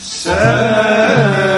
Sen